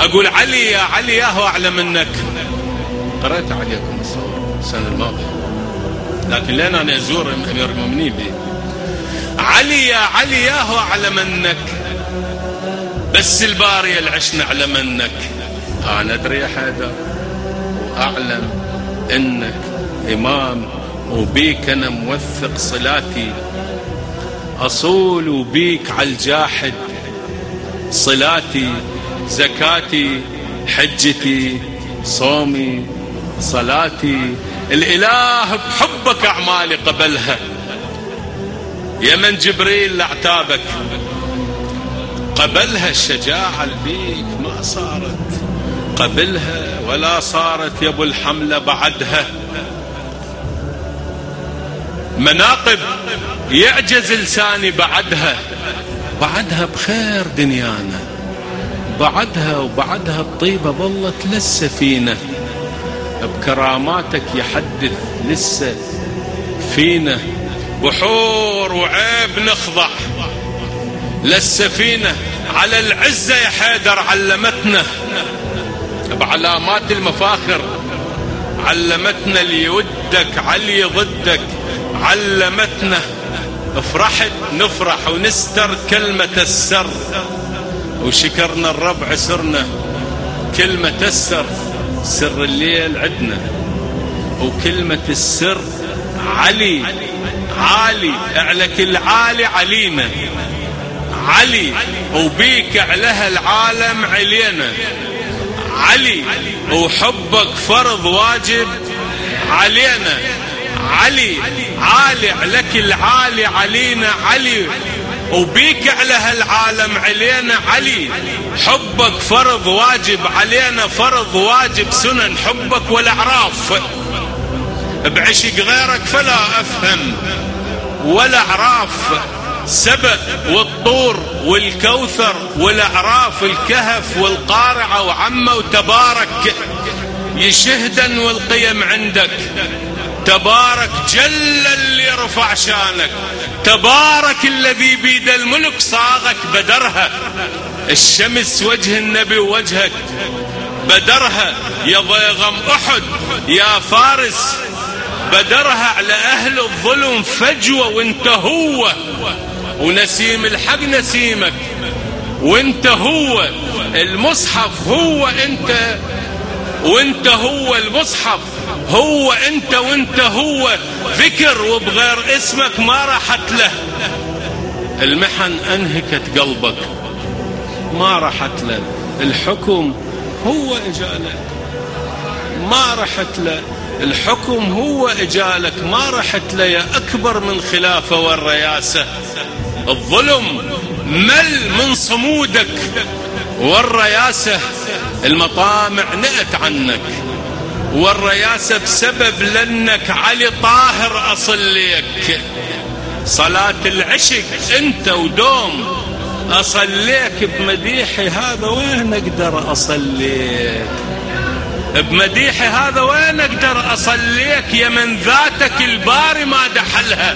أقول علي يا علي يا هو أعلى منك. قرأت عليكم الصور السنة الماضية. لكن لين أنا أزور أمير المؤمنين بي. علي يا علي يا هو أعلى منك. بس الباري العشنا أعلى منك. أنا أدري يا حيدر وأعلم أنك إمام وبيك أنا موثق صلاتي. أصول وبيك على الجاحد صلاتي. زكاتي حجتي صومي صلاتي. الإله بحبك أعمالي قبلها. يا من جبريل لعتابك قبلها الشجاعة البيك ما صارت. قبلها ولا صارت يا أبو الحملة بعدها. مناقب يعجز لساني بعدها. بعدها بخير دنيانا. بعدها وبعدها الطيبة ظلت لسه فينا. بكراماتك يحدث لسه فينا. بحور وعيب نخضع. للسفينة على العزة يا حيدر علمتنا. بعلامات المفاخر علمتنا اللي ودك علي ضدك. علمتنا. فرحت نفرح ونستر كلمة السر. وشكرنا الرب عسرنا كلمة السر سر الليل عدنا. وكلمة السر علي عالي اعلك العالي علينا علي وبيك عليها العالم علينا. علي وحبك فرض واجب علينا. علي عالي لك العالي علينا علي. وبيك على هالعالم علينا علي. حبك فرض واجب علينا فرض واجب سنن. حبك والأعراف. بعشق غيرك فلا أفهم. ولا اعراف سبأ والطور والكوثر والأعراف الكهف والقارعة وعمة وتبارك. يشهدا والقيم عندك. تبارك جل اللي رفع شانك. تبارك الذي بيد الملك صاغك بدرها. الشمس وجه النبي ووجهك بدرها. يا ضيغم أحد يا فارس بدرها على أهل الظلم فجوة وانت هو. ونسيم الحق نسيمك وانت هو. المصحف هو انت وانت هو المصحف. هو انت وانت هو ذكر وبغير اسمك ما راحت له. المحن انهكت قلبك. ما راحت له. الحكم هو اجالك ما رحت له. الحكم هو اجالك ما رحت له يا أكبر من خلافة والرياسة. الظلم مل من صمودك والرياسة. المطامع نأت عنك. والرياسة بسبب لأنك علي طاهر أصليك صلاة العشق أنت ودوم. أصليك بمديحي هذا وين أقدر أصليك بمديحي هذا وين أقدر أصليك يا من ذاتك الباري ما دحلها.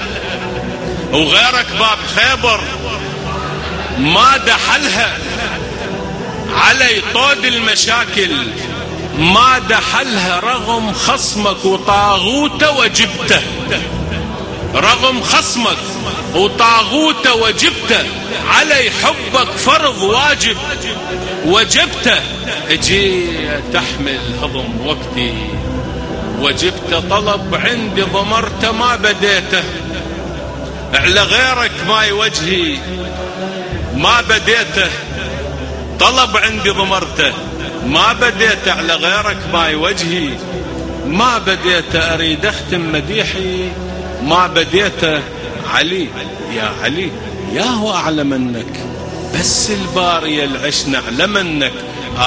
وغيرك باب خيبر ما دحلها. علي طود المشاكل. ما دحلها رغم خصمك وطاغوته وجبته رغم خصمك وطاغوته وجبته علي حبك فرض واجب. وجبته أجي تحمل هضم وقتي. وجبت طلب عندي ضمرته ما بديته. على غيرك ماي وجهي. ما بديته. طلب عندي ضمرته. ما بديت على غيرك ماي وجهي. ما بديت أريد أختم مديحي. ما بديت علي. يا علي يا هو أعلى منك بس الباري العشنا أعلى منك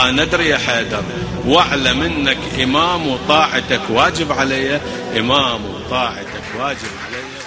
أنا أدري يا حيدر. وأعلى منك إمام وطاعتك واجب علي. إمام وطاعتك واجب علي.